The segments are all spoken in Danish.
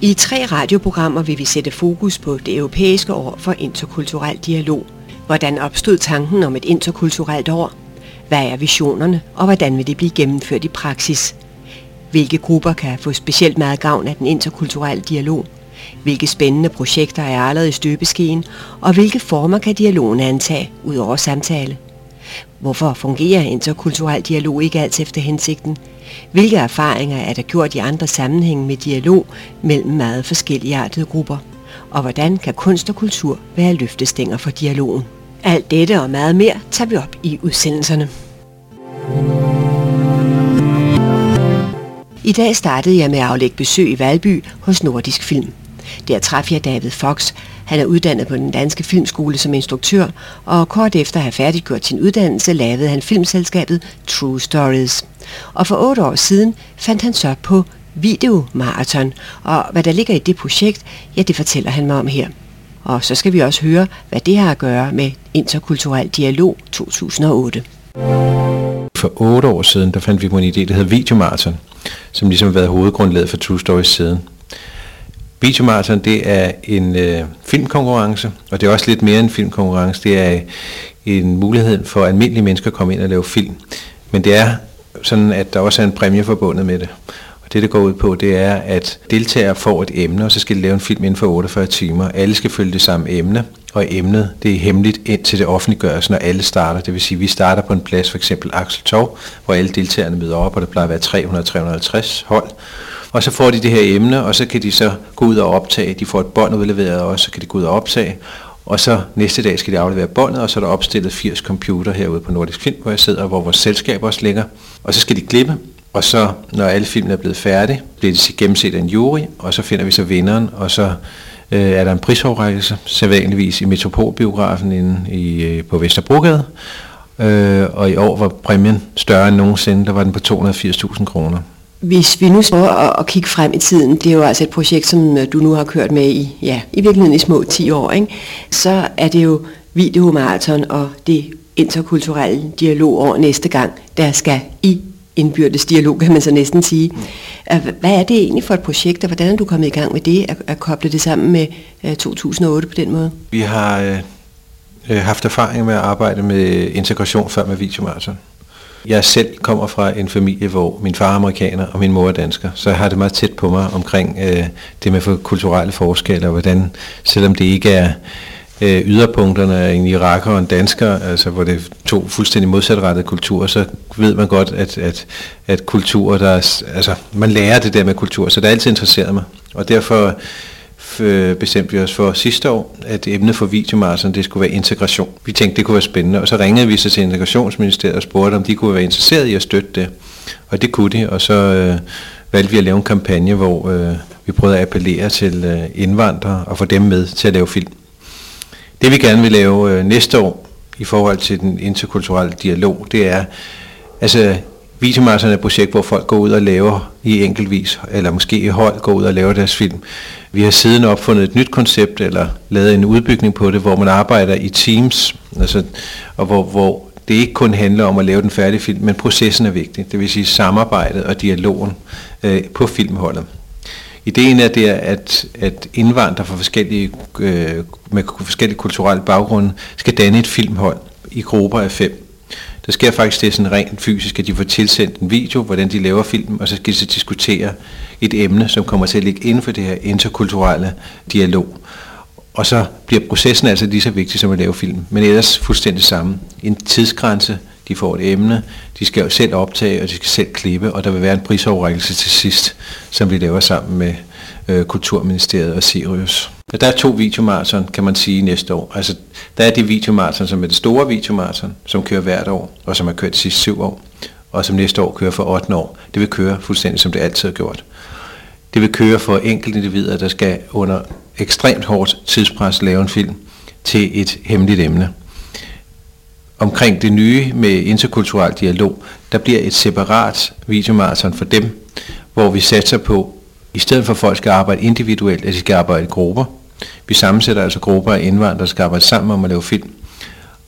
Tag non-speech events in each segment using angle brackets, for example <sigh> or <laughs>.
I tre radioprogrammer vil vi sætte fokus på det europæiske år for interkulturel dialog. Hvordan opstod tanken om et interkulturelt år? Hvad er visionerne, og hvordan vil det blive gennemført i praksis? Hvilke grupper kan få specielt meget gavn af den interkulturelle dialog? Hvilke spændende projekter er allerede i støbeskeen, og hvilke former kan dialogen antage ud over samtale? Hvorfor fungerer interkulturel dialog ikke altid efter hensigten? Hvilke erfaringer er der gjort i andre sammenhænge med dialog mellem meget forskellige artede grupper? Og hvordan kan kunst og kultur være løftestænger for dialogen? Alt dette og meget mere tager vi op i udsendelserne. I dag startede jeg med at aflægge besøg i Valby hos Nordisk Film. Der traf jeg David Fox. Han er uddannet på den danske filmskole som instruktør, og kort efter at have færdiggjort sin uddannelse, lavede han filmselskabet True Stories. Og for otte år siden fandt han så på Videomarathon, og hvad der ligger i det projekt, ja, det fortæller han mig om her. Og så skal vi også høre, hvad det har at gøre med Interkulturel Dialog 2008. For otte år siden, der fandt vi på en idé, der hedder Videomarathon, som ligesom har været hovedgrundlaget for True Stories siden. Videomarathon, det er en øh, filmkonkurrence, og det er også lidt mere end filmkonkurrence. Det er en mulighed for almindelige mennesker at komme ind og lave film. Men det er sådan, at der også er en præmie forbundet med det. Og det, det går ud på, det er, at deltagere får et emne, og så skal de lave en film inden for 48 timer. Alle skal følge det samme emne, og emnet det er hemmeligt indtil det offentliggøres, når alle starter. Det vil sige, at vi starter på en plads, for eksempel Axel Torv, hvor alle deltagerne møder op, og der plejer at være 300-350 hold. Og så får de det her emne, og så kan de så gå ud og optage. De får et bånd udleveret også, så kan de gå ud og optage. Og så næste dag skal de aflevere båndet, og så er der opstillet 80 computer herude på Nordisk Film, hvor jeg sidder, hvor vores selskab også ligger. Og så skal de klippe, og så, når alle filmene er blevet færdige, bliver de gennemset af en jury, og så finder vi så vinderen, og så øh, er der en prisoverrækkelse, sædvanligvis i Metropolbiografen inde i, øh, på Vesterbrogade. Øh, og i år var præmien større end nogensinde, der var den på 280.000 kroner. Hvis vi nu prøver at, at kigge frem i tiden, det er jo altså et projekt, som øh, du nu har kørt med i, ja, i virkeligheden i små 10 år, ikke? så er det jo videomarathon og det interkulturelle dialog over næste gang, der skal i indbyrdes dialog, kan man så næsten sige. Hvad er det egentlig for et projekt, og hvordan er du kommet i gang med det, at, at koble det sammen med øh, 2008 på den måde? Vi har øh, øh, haft erfaring med at arbejde med integration før med videomarathon. Jeg selv kommer fra en familie, hvor min far er amerikaner og min mor er dansker, så jeg har det meget tæt på mig omkring øh, det med for kulturelle forskelle, og hvordan, selvom det ikke er øh, yderpunkterne af en iraker og en dansker, altså hvor det er to fuldstændig modsatrettede kulturer, så ved man godt, at, at, at kultur, der er, altså man lærer det der med kultur, så det har altid interesseret mig. Og derfor øh, bestemte vi os for sidste år, at emnet for videomarathon, det skulle være integration. Vi tænkte, det kunne være spændende, og så ringede vi så til Integrationsministeriet og spurgte, om de kunne være interesseret i at støtte det. Og det kunne de, og så øh, valgte vi at lave en kampagne, hvor øh, vi prøvede at appellere til øh, indvandrere og få dem med til at lave film. Det vi gerne vil lave øh, næste år i forhold til den interkulturelle dialog, det er, altså Videomarathon er et projekt, hvor folk går ud og laver i enkeltvis, eller måske i hold går ud og laver deres film. Vi har siden opfundet et nyt koncept, eller lavet en udbygning på det, hvor man arbejder i teams, altså, og hvor, hvor det ikke kun handler om at lave den færdige film, men processen er vigtig, det vil sige samarbejdet og dialogen øh, på filmholdet. Ideen er det, at, at indvandrere fra forskellige, øh, med forskellige kulturelle baggrunde skal danne et filmhold i grupper af fem. Der sker faktisk det sådan rent fysisk, at de får tilsendt en video, hvordan de laver filmen, og så skal de så diskutere et emne, som kommer til at ligge inden for det her interkulturelle dialog. Og så bliver processen altså lige så vigtig som at lave film, men ellers fuldstændig samme. En tidsgrænse, de får et emne, de skal jo selv optage, og de skal selv klippe, og der vil være en prisoverrækkelse til sidst, som vi laver sammen med øh, Kulturministeriet og Sirius. Der er to videomarathon, kan man sige, næste år. Altså, der er det videomarathon, som er det store videomarathon, som kører hvert år, og som har kørt de sidste syv år, og som næste år kører for 8 år. Det vil køre fuldstændig, som det altid har gjort. Det vil køre for enkelte individer, der skal under ekstremt hårdt tidspres lave en film til et hemmeligt emne. Omkring det nye med interkulturel dialog, der bliver et separat videomarathon for dem, hvor vi satser på, i stedet for at folk skal arbejde individuelt, at de skal arbejde i grupper. Vi sammensætter altså grupper af indvandrere, der skal arbejde sammen om at lave film.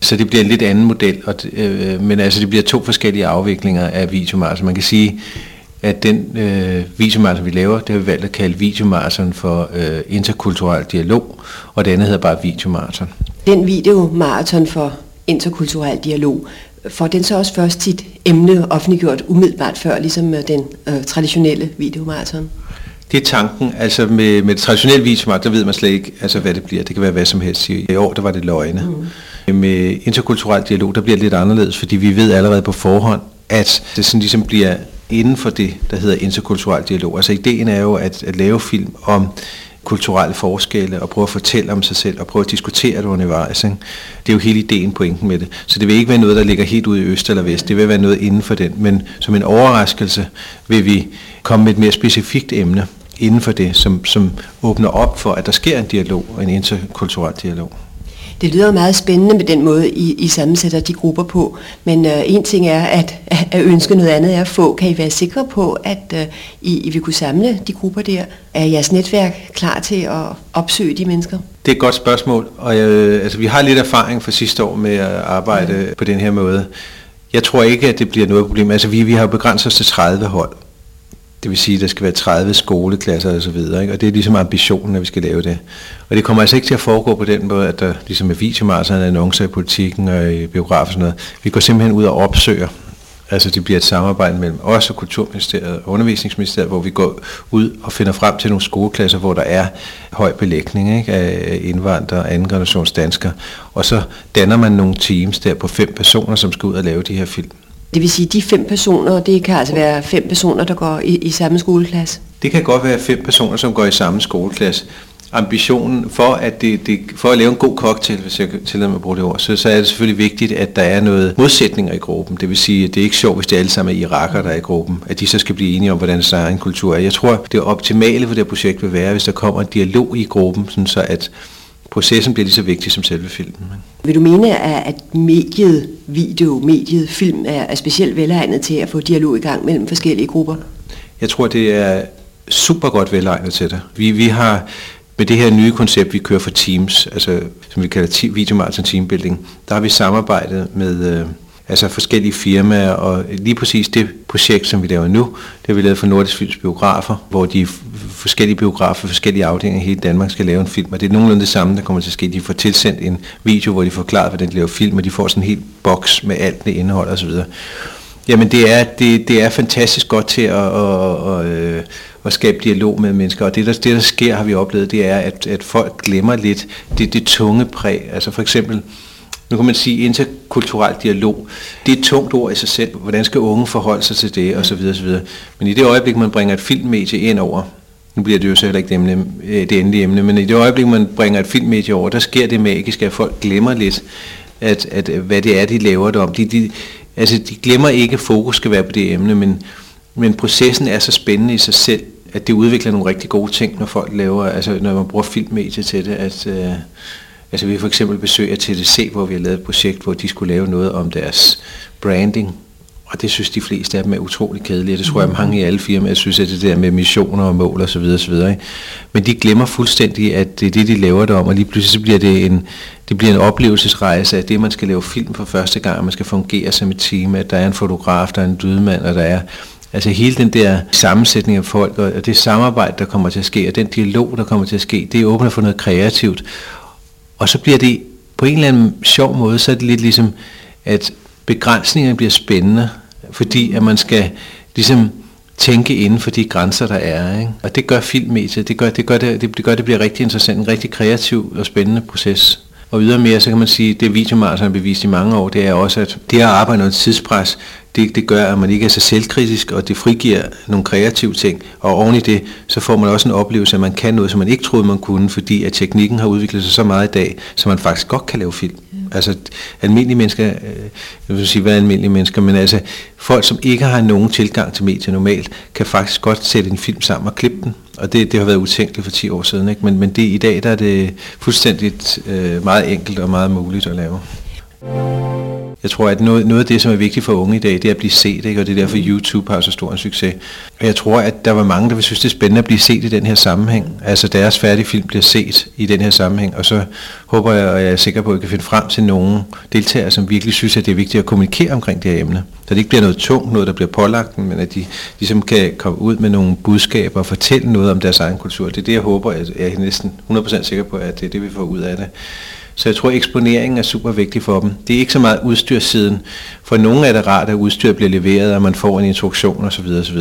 Så det bliver en lidt anden model, og, øh, men altså det bliver to forskellige afviklinger af videomarathon. Man kan sige, at den øh, videomarathon, vi laver, det har vi valgt at kalde videomarathon for øh, interkulturel dialog, og det andet hedder bare videomarathon. Den videomarathon for interkulturel dialog, får den så også først sit emne offentliggjort umiddelbart før, ligesom øh, den øh, traditionelle videomarathon? Det er tanken. Altså med, med det traditionelle der ved man slet ikke, altså, hvad det bliver. Det kan være hvad som helst. I år, der var det løgne. Mm. Med interkulturel dialog, der bliver det lidt anderledes, fordi vi ved allerede på forhånd, at det sådan ligesom bliver inden for det, der hedder interkulturel dialog. Altså ideen er jo at, at lave film om kulturelle forskelle og prøve at fortælle om sig selv og prøve at diskutere det undervejs. Ikke? Det er jo hele ideen, pointen med det. Så det vil ikke være noget, der ligger helt ude i øst eller vest. Det vil være noget inden for den. Men som en overraskelse vil vi komme med et mere specifikt emne inden for det, som, som åbner op for, at der sker en dialog, en interkulturel dialog. Det lyder meget spændende med den måde, I, I sammensætter de grupper på, men uh, en ting er at, at ønske, noget andet er at få. Kan I være sikre på, at uh, I, I vil kunne samle de grupper der? Er jeres netværk klar til at opsøge de mennesker? Det er et godt spørgsmål, og øh, altså, vi har lidt erfaring fra sidste år med at arbejde mm. på den her måde. Jeg tror ikke, at det bliver noget problem. Altså, vi, vi har begrænset os til 30 hold. Det vil sige, at der skal være 30 skoleklasser og så videre, ikke? og det er ligesom ambitionen, at vi skal lave det. Og det kommer altså ikke til at foregå på den måde, at der ligesom er videomarser, annoncer i politikken og i biografer og sådan noget. Vi går simpelthen ud og opsøger. Altså det bliver et samarbejde mellem os og Kulturministeriet og Undervisningsministeriet, hvor vi går ud og finder frem til nogle skoleklasser, hvor der er høj belægning ikke, af indvandrere og anden generations danskere. Og så danner man nogle teams der på fem personer, som skal ud og lave de her film. Det vil sige, de fem personer, det kan altså være fem personer, der går i, i samme skoleklasse? Det kan godt være fem personer, som går i samme skoleklasse. Ambitionen for at, det, det, for at lave en god cocktail, hvis jeg tillader mig at bruge det ord, så, så er det selvfølgelig vigtigt, at der er noget modsætninger i gruppen. Det vil sige, at det er ikke sjovt, hvis det alle sammen er irakere, der er i gruppen, at de så skal blive enige om, hvordan deres egen kultur er. Jeg tror, det optimale for det her projekt vil være, hvis der kommer en dialog i gruppen, sådan så at processen bliver lige så vigtig som selve filmen. Vil du mene, at mediet video, mediet film er, er specielt velegnet til at få dialog i gang mellem forskellige grupper? Jeg tror, det er super godt velegnet til det. Vi, vi har med det her nye koncept, vi kører for Teams, altså som vi kalder Videomarathon Teambuilding, der har vi samarbejdet med... Øh, altså forskellige firmaer, og lige præcis det projekt, som vi laver nu, det har vi lavet for Nordisk Films Biografer, hvor de forskellige biografer, forskellige afdelinger i hele Danmark skal lave en film, og det er nogenlunde det samme, der kommer til at ske. De får tilsendt en video, hvor de forklarer, hvordan de laver film, og de får sådan en hel boks med alt det indhold osv. Jamen det er, det, det er fantastisk godt til at, at, at, at, at skabe dialog med mennesker, og det der, det der sker, har vi oplevet, det er, at, at folk glemmer lidt det, det tunge præg. Altså for eksempel, nu kan man sige interkulturel dialog. Det er et tungt ord i sig selv. Hvordan skal unge forholde sig til det, osv. osv. Men i det øjeblik, man bringer et filmmedie ind over, nu bliver det jo så heller ikke det, emne, øh, det endelige emne, men i det øjeblik, man bringer et filmmedie over, der sker det magiske, at folk glemmer lidt, at, at hvad det er, de laver det om. De, de, altså, de glemmer ikke, at fokus skal være på det emne, men, men processen er så spændende i sig selv, at det udvikler nogle rigtig gode ting, når folk laver, altså når man bruger filmmedie til det, at, øh, Altså vi for eksempel besøg af TDC, hvor vi har lavet et projekt, hvor de skulle lave noget om deres branding, og det synes de fleste af dem er utrolig kedelige. Det tror jeg, mange i alle firmaer synes, at det der med missioner og mål osv. osv. Men de glemmer fuldstændig, at det er det, de laver det om, og lige pludselig så bliver det en, det bliver en oplevelsesrejse af det, man skal lave film for første gang, man skal fungere som et team, at der er en fotograf, der er en dødmand, og der er Altså hele den der sammensætning af folk, og det samarbejde, der kommer til at ske, og den dialog, der kommer til at ske, det åbner for noget kreativt. Og så bliver det på en eller anden sjov måde, så er det lidt ligesom, at begrænsningerne bliver spændende, fordi at man skal ligesom tænke inden for de grænser, der er. Ikke? Og det gør filmmediet, det gør, det, gør det, det gør, det bliver rigtig interessant, en rigtig kreativ og spændende proces. Og ydermere, så kan man sige, det videomarsen har bevist i mange år, det er også, at det at arbejde under tidspres, det, det gør, at man ikke er så selvkritisk, og det frigiver nogle kreative ting. Og oven i det, så får man også en oplevelse, at man kan noget, som man ikke troede, man kunne, fordi at teknikken har udviklet sig så meget i dag, så man faktisk godt kan lave film. Altså almindelige mennesker, øh, jeg vil sige, hvad er almindelige mennesker, men altså folk, som ikke har nogen tilgang til medier normalt, kan faktisk godt sætte en film sammen og klippe den. Og det, det har været utænkeligt for 10 år siden, ikke? Men, men det, i dag der er det fuldstændig øh, meget enkelt og meget muligt at lave. Jeg tror, at noget, noget af det, som er vigtigt for unge i dag, det er at blive set, ikke? og det er derfor, YouTube har så stor en succes. Og jeg tror, at der var mange, der vil synes, det er spændende at blive set i den her sammenhæng. Altså deres færdige film bliver set i den her sammenhæng, og så håber jeg, og jeg er sikker på, at jeg kan finde frem til nogle deltagere, som virkelig synes, at det er vigtigt at kommunikere omkring det her emne. Så det ikke bliver noget tungt, noget der bliver pålagt, men at de ligesom kan komme ud med nogle budskaber og fortælle noget om deres egen kultur. Det er det, jeg håber, jeg er næsten 100% sikker på, at det er det, vi får ud af det. Så jeg tror, at eksponeringen er super vigtig for dem. Det er ikke så meget udstyrssiden. For nogle er det rart, at udstyr bliver leveret, og man får en instruktion osv. osv.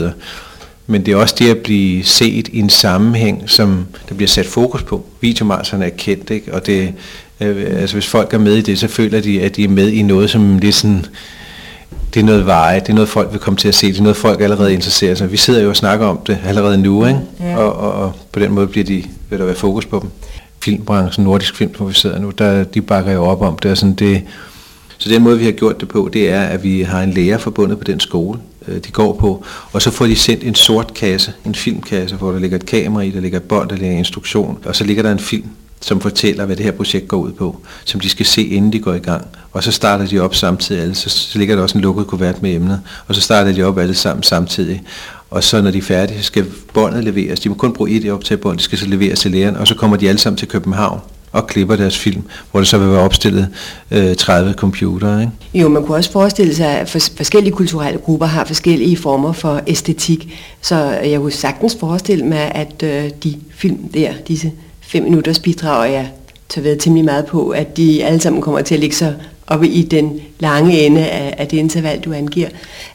Men det er også det at blive set i en sammenhæng, som der bliver sat fokus på. Videomarserne er kendt, ikke? og det, øh, altså hvis folk er med i det, så føler de, at de er med i noget, som lidt sådan, det er noget veje, det er noget folk vil komme til at se, det er noget folk allerede interesserer sig. Vi sidder jo og snakker om det allerede nu, ikke? Ja. Og, og, og på den måde bliver de, vil der være fokus på dem filmbranchen, nordisk film, hvor vi sidder nu, der, de bakker jo op om det. Og sådan det så den måde, vi har gjort det på, det er, at vi har en lærer forbundet på den skole, øh, de går på, og så får de sendt en sort kasse, en filmkasse, hvor der ligger et kamera i, der ligger et bånd, der ligger instruktion, og så ligger der en film, som fortæller, hvad det her projekt går ud på, som de skal se, inden de går i gang. Og så starter de op samtidig alle, så, så ligger der også en lukket kuvert med emnet, og så starter de op alle sammen samtidig. Og så når de er færdige, skal båndet leveres. De må kun bruge et optagebånd, det skal så leveres til læreren, og så kommer de alle sammen til København og klipper deres film, hvor det så vil være opstillet øh, 30 computere. Ikke? Jo, man kunne også forestille sig, at forskellige kulturelle grupper har forskellige former for æstetik, så jeg kunne sagtens forestille mig, at øh, de film der, disse fem minutters bidrag, jeg tager ved temmelig meget på, at de alle sammen kommer til at ligge så oppe i den lange ende af, af det interval, du angiver,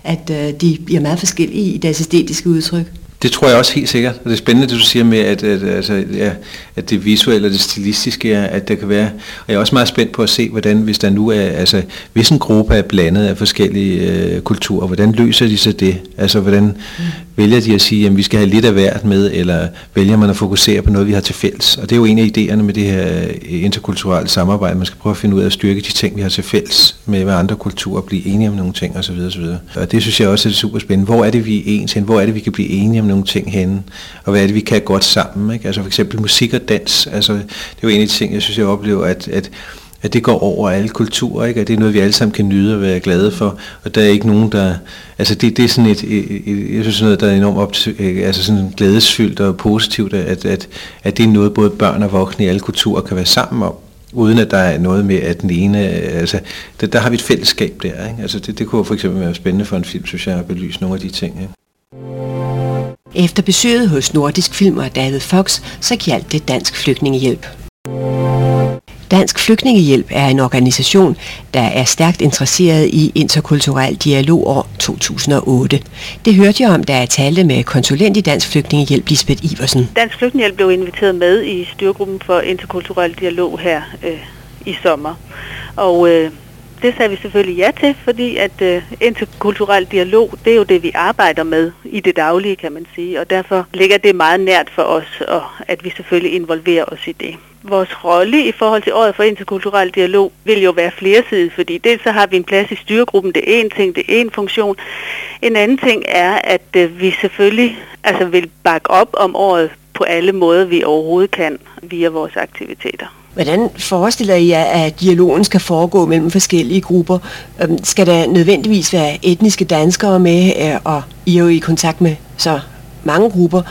at øh, de bliver meget forskellige i deres æstetiske udtryk. Det tror jeg også helt sikkert. Og det er spændende, det du siger med, at, at, altså, ja, at det visuelle og det stilistiske er, at der kan være... Og jeg er også meget spændt på at se, hvordan, hvis der nu er... Altså, hvis en gruppe er blandet af forskellige øh, kulturer, hvordan løser de så det? Altså, hvordan mm vælger de at sige, at vi skal have lidt af hvert med, eller vælger man at fokusere på noget, vi har til fælles? Og det er jo en af idéerne med det her øh, interkulturelle samarbejde. Man skal prøve at finde ud af at styrke de ting, vi har til fælles med, med andre kulturer, blive enige om nogle ting osv. osv. Og det synes jeg også er super spændende. Hvor er det, vi er ens hen? Hvor er det, vi kan blive enige om nogle ting henne, og hvad er det, vi kan godt sammen. Ikke? Altså for eksempel musik og dans, altså, det er jo en af de ting, jeg synes, jeg oplever, at, at at det går over alle kulturer, ikke? at det er noget, vi alle sammen kan nyde og være glade for, og der er ikke nogen, der, altså det, det er sådan et, et, et jeg synes noget, der er enormt op øh, altså sådan glædesfyldt og positivt, at, at, at det er noget, både børn og voksne i alle kulturer kan være sammen om, uden at der er noget med, at den ene, øh, altså der, der har vi et fællesskab der, ikke? altså det, det kunne for eksempel være spændende for en film, synes jeg, at belyse nogle af de ting. Ikke? Efter besøget hos Nordisk Film og David Fox, så gjaldt det Dansk Flygtningehjælp. Dansk Flygtningehjælp er en organisation, der er stærkt interesseret i interkulturel dialog år 2008. Det hørte jeg om, da jeg talte med konsulent i Dansk Flygtningehjælp, Lisbeth Iversen. Dansk Flygtningehjælp blev inviteret med i styrgruppen for interkulturel dialog her øh, i sommer. Og øh, det sagde vi selvfølgelig ja til, fordi at øh, interkulturel dialog, det er jo det, vi arbejder med i det daglige, kan man sige. Og derfor ligger det meget nært for os, og at vi selvfølgelig involverer os i det. Vores rolle i forhold til året for interkulturel dialog vil jo være flersidig, fordi dels så har vi en plads i styregruppen, det er en ting, det er en funktion. En anden ting er, at øh, vi selvfølgelig altså vil bakke op om året på alle måder, vi overhovedet kan via vores aktiviteter. Hvordan forestiller I jer, at dialogen skal foregå mellem forskellige grupper? Øhm, skal der nødvendigvis være etniske danskere med, øh, og I er jo i kontakt med så mange grupper,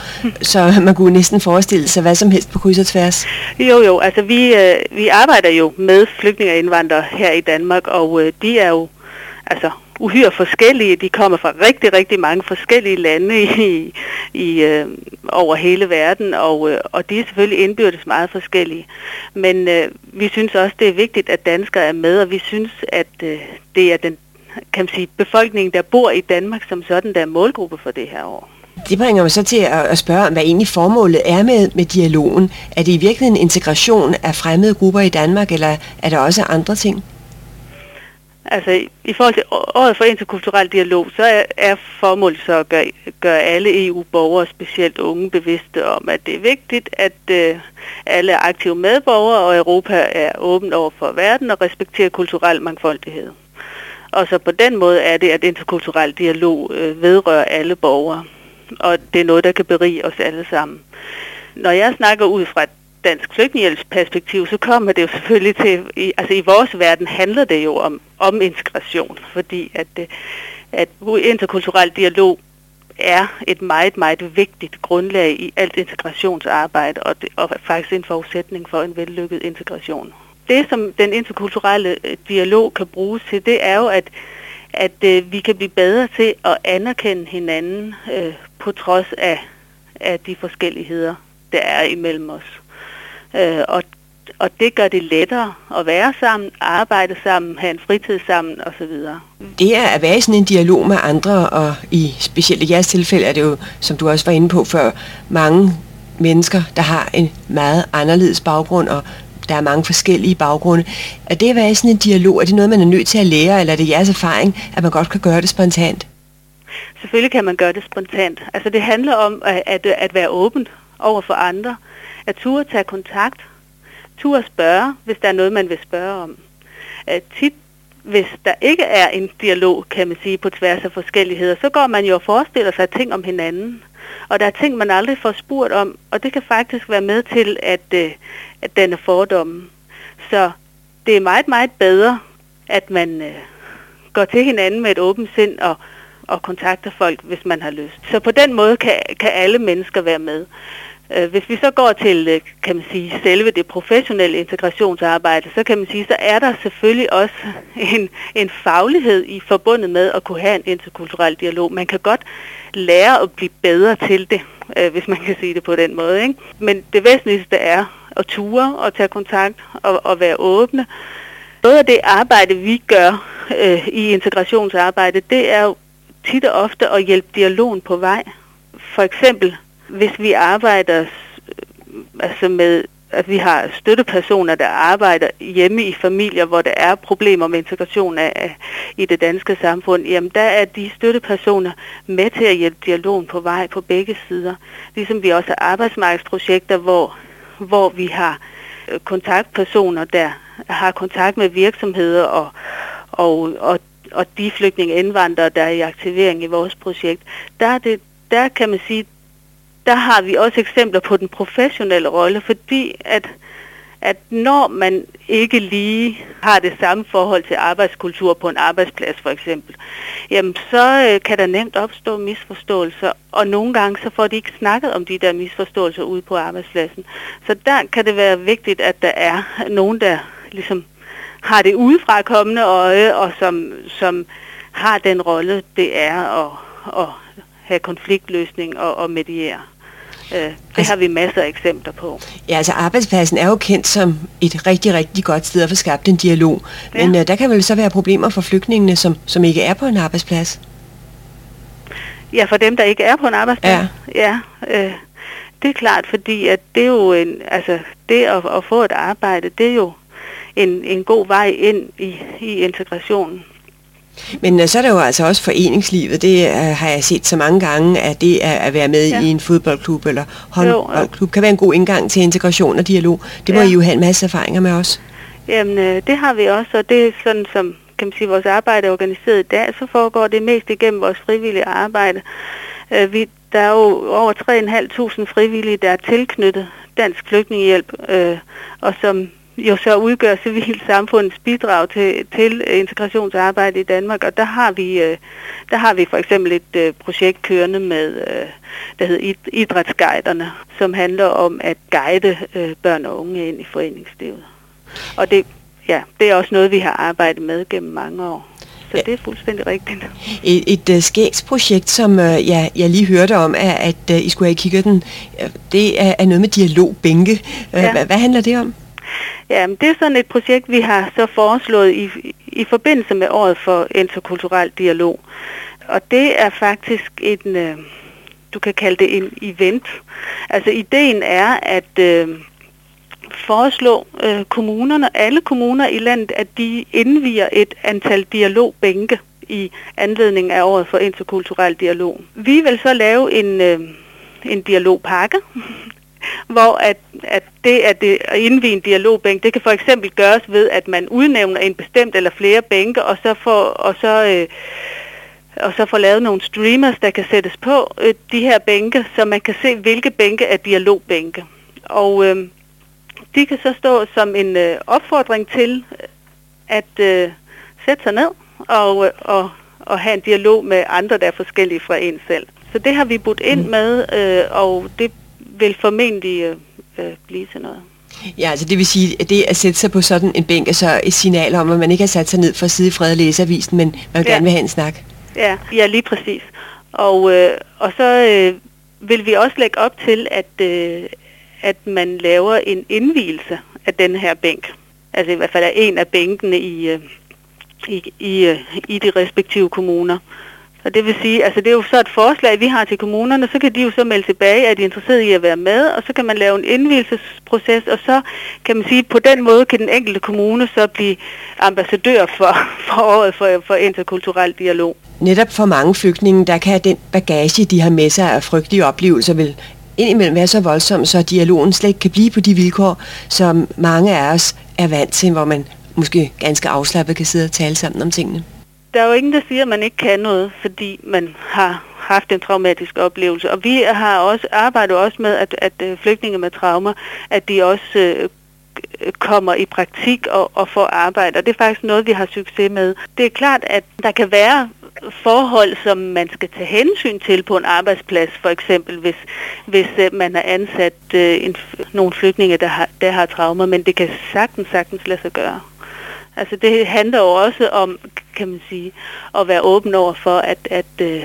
så man kunne næsten forestille sig hvad som helst på kryds og tværs. Jo, jo, altså vi, øh, vi arbejder jo med flygtninge og indvandrere her i Danmark, og øh, de er jo altså uhyre forskellige. De kommer fra rigtig, rigtig mange forskellige lande i, i, øh, over hele verden, og, øh, og de er selvfølgelig indbyrdes meget forskellige. Men øh, vi synes også, det er vigtigt, at danskere er med, og vi synes, at øh, det er den kan man sige, befolkningen, der bor i Danmark som sådan, der er målgruppe for det her år. Det bringer mig så til at spørge, hvad egentlig formålet er med, med dialogen. Er det i virkeligheden integration af fremmede grupper i Danmark, eller er der også andre ting? Altså i forhold til året for interkulturel dialog, så er, er formålet så at gøre, gøre alle EU-borgere, specielt unge, bevidste om, at det er vigtigt, at øh, alle er aktive medborgere, og Europa er åben over for verden og respekterer kulturel mangfoldighed. Og så på den måde er det, at interkulturel dialog øh, vedrører alle borgere, og det er noget, der kan berige os alle sammen. Når jeg snakker ud fra dansk flygtningehjælpsperspektiv, så kommer det jo selvfølgelig til, i, altså i vores verden handler det jo om, om integration, fordi at, øh, at interkulturel dialog er et meget, meget vigtigt grundlag i alt integrationsarbejde, og, det, og faktisk en forudsætning for en vellykket integration. Det, som den interkulturelle øh, dialog kan bruges til, det er jo, at, at øh, vi kan blive bedre til at anerkende hinanden øh, på trods af, af de forskelligheder, der er imellem os. Øh, og, og det gør det lettere at være sammen, arbejde sammen, have en fritid sammen osv. Det er at være i sådan en dialog med andre, og i specielt i jeres tilfælde er det jo, som du også var inde på før, mange mennesker, der har en meget anderledes baggrund, og der er mange forskellige baggrunde. Er det at være i sådan en dialog, er det noget, man er nødt til at lære, eller er det jeres erfaring, at man godt kan gøre det spontant? Selvfølgelig kan man gøre det spontant. Altså det handler om at, at, at være åben over for andre, at turde tage kontakt, turde spørge, hvis der er noget, man vil spørge om. At tit, hvis der ikke er en dialog, kan man sige, på tværs af forskelligheder, så går man jo og forestiller sig ting om hinanden. Og der er ting, man aldrig får spurgt om, og det kan faktisk være med til at, øh, at danne fordomme. Så det er meget, meget bedre, at man øh, går til hinanden med et åbent sind og, og kontakter folk, hvis man har lyst. Så på den måde kan, kan alle mennesker være med. Øh, hvis vi så går til, øh, kan man sige, selve det professionelle integrationsarbejde, så kan man sige, så er der selvfølgelig også <laughs> en, en faglighed i forbundet med at kunne have en interkulturel dialog. Man kan godt lære at blive bedre til det, øh, hvis man kan sige det på den måde. Ikke? Men det væsentligste er at ture og tage kontakt og, og være åbne. Både af det arbejde, vi gør øh, i integrationsarbejde, det er jo tit og ofte at hjælpe dialogen på vej. For eksempel hvis vi arbejder øh, altså med at vi har støttepersoner, der arbejder hjemme i familier, hvor der er problemer med integration af, af, i det danske samfund, jamen der er de støttepersoner med til at hjælpe dialogen på vej på begge sider. Ligesom vi også har arbejdsmarkedsprojekter, hvor, hvor vi har øh, kontaktpersoner, der har kontakt med virksomheder og, og, og, og de flygtninge indvandrere, der er i aktivering i vores projekt. Der, er det, der kan man sige, der har vi også eksempler på den professionelle rolle, fordi at, at når man ikke lige har det samme forhold til arbejdskultur på en arbejdsplads for eksempel, jamen så øh, kan der nemt opstå misforståelser, og nogle gange så får de ikke snakket om de der misforståelser ude på arbejdspladsen. Så der kan det være vigtigt, at der er nogen, der ligesom har det udefra kommende øje, og som, som har den rolle, det er at, at have konfliktløsning og, og mediere. Øh, det altså, har vi masser af eksempler på. Ja, altså arbejdspladsen er jo kendt som et rigtig, rigtig godt sted at få skabt en dialog. Ja. Men øh, der kan vel så være problemer for flygtningene, som, som ikke er på en arbejdsplads? Ja, for dem, der ikke er på en arbejdsplads? Ja. ja øh, det er klart, fordi at det er jo en, altså det at, at få et arbejde, det er jo en, en god vej ind i, i integrationen. Men øh, så er der jo altså også foreningslivet. Det uh, har jeg set så mange gange, at det er at være med ja. i en fodboldklub eller håndboldklub kan være en god indgang til integration og dialog. Det må ja. I jo have en masse erfaringer med os. Jamen, øh, det har vi også, og det er sådan som kan man sige, vores arbejde er organiseret i dag, så foregår det mest igennem vores frivillige arbejde. Uh, vi, der er jo over 3.500 frivillige, der er tilknyttet Dansk Flygtningehjælp, uh, og som jo så udgør civilsamfundets bidrag til, til integrationsarbejde i Danmark, og der har vi, øh, der har vi for eksempel et øh, projekt kørende med, øh, der hedder Idrætsguiderne, som handler om at guide børn og unge ind i foreningslivet. Og det, ja, det er også noget, vi har arbejdet med gennem mange år. Så det er fuldstændig rigtigt. Et, et uh, skægsprojekt, som uh, ja, jeg lige hørte om, er, at uh, I skulle have kigget den. Det er, er noget med dialogbænke. Uh, ja. hvad, hvad handler det om? Ja, det er sådan et projekt, vi har så foreslået i, i forbindelse med året for interkulturel dialog. Og det er faktisk en, øh, du kan kalde det en event. Altså ideen er at øh, foreslå øh, kommunerne, alle kommuner i landet, at de indviger et antal dialogbænke i anledning af året for interkulturel dialog. Vi vil så lave en, øh, en dialogpakke, <laughs> hvor at, at det at, det, at indvige en dialogbænk, det kan for eksempel gøres ved, at man udnævner en bestemt eller flere bænke, og så får, og så, øh, og så får lavet nogle streamers, der kan sættes på øh, de her bænke, så man kan se, hvilke bænke er dialogbænke. Og øh, de kan så stå som en øh, opfordring til at øh, sætte sig ned og, øh, og, og have en dialog med andre, der er forskellige fra en selv. Så det har vi budt ind mm. med, øh, og det vil formentlig øh, øh, blive til noget. Ja, altså det vil sige, at det at sætte sig på sådan en bænk er så et signal om, at man ikke har sat sig ned for at sidde i fred og læse avisen, men man vil ja. gerne vil have en snak. Ja, ja lige præcis. Og, øh, og så øh, vil vi også lægge op til, at, øh, at man laver en indvielse af den her bænk. Altså i hvert fald af en af bænkene i, øh, i, i, øh, i de respektive kommuner. Og det vil sige, altså det er jo så et forslag, vi har til kommunerne, så kan de jo så melde tilbage, at de er interesserede i at være med, og så kan man lave en indvielsesproces, og så kan man sige, på den måde kan den enkelte kommune så blive ambassadør for, <laughs> for året for, for interkulturel dialog. Netop for mange flygtninge, der kan den bagage, de har med sig af frygtelige oplevelser, vil indimellem være så voldsom, så dialogen slet ikke kan blive på de vilkår, som mange af os er vant til, hvor man måske ganske afslappet kan sidde og tale sammen om tingene der er jo ingen, der siger, at man ikke kan noget, fordi man har haft en traumatisk oplevelse. Og vi har også arbejdet også med, at, at øh, flygtninge med traumer, at de også øh, kommer i praktik og, og får arbejde. Og det er faktisk noget, vi har succes med. Det er klart, at der kan være forhold, som man skal tage hensyn til på en arbejdsplads, for eksempel hvis, hvis øh, man har ansat øh, en, nogle flygtninge, der har, der har traumer, men det kan sagtens, sagtens lade sig gøre. Altså det handler jo også om, kan man sige, og være åben over for, at, at, øh,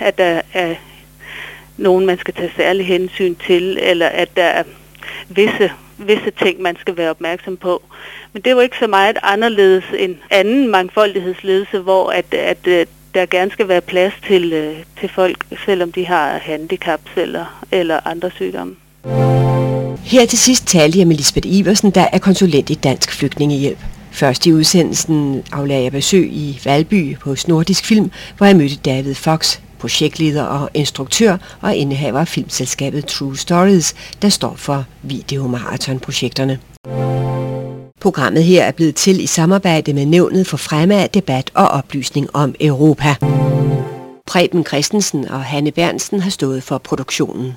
at der er nogen, man skal tage særlig hensyn til, eller at der er visse, visse ting, man skal være opmærksom på. Men det er jo ikke så meget anderledes end anden mangfoldighedsledelse, hvor at, at, at der gerne skal være plads til, øh, til folk, selvom de har handicaps eller, eller andre sygdomme. Her til sidst talte jeg med Lisbeth Iversen, der er konsulent i Dansk Flygtningehjælp. Først i udsendelsen aflagde jeg besøg i Valby på Nordisk Film, hvor jeg mødte David Fox, projektleder og instruktør og indehaver af filmselskabet True Stories, der står for videomarathonprojekterne. Programmet her er blevet til i samarbejde med Nævnet for Fremme af Debat og Oplysning om Europa. Preben Christensen og Hanne Bernsen har stået for produktionen.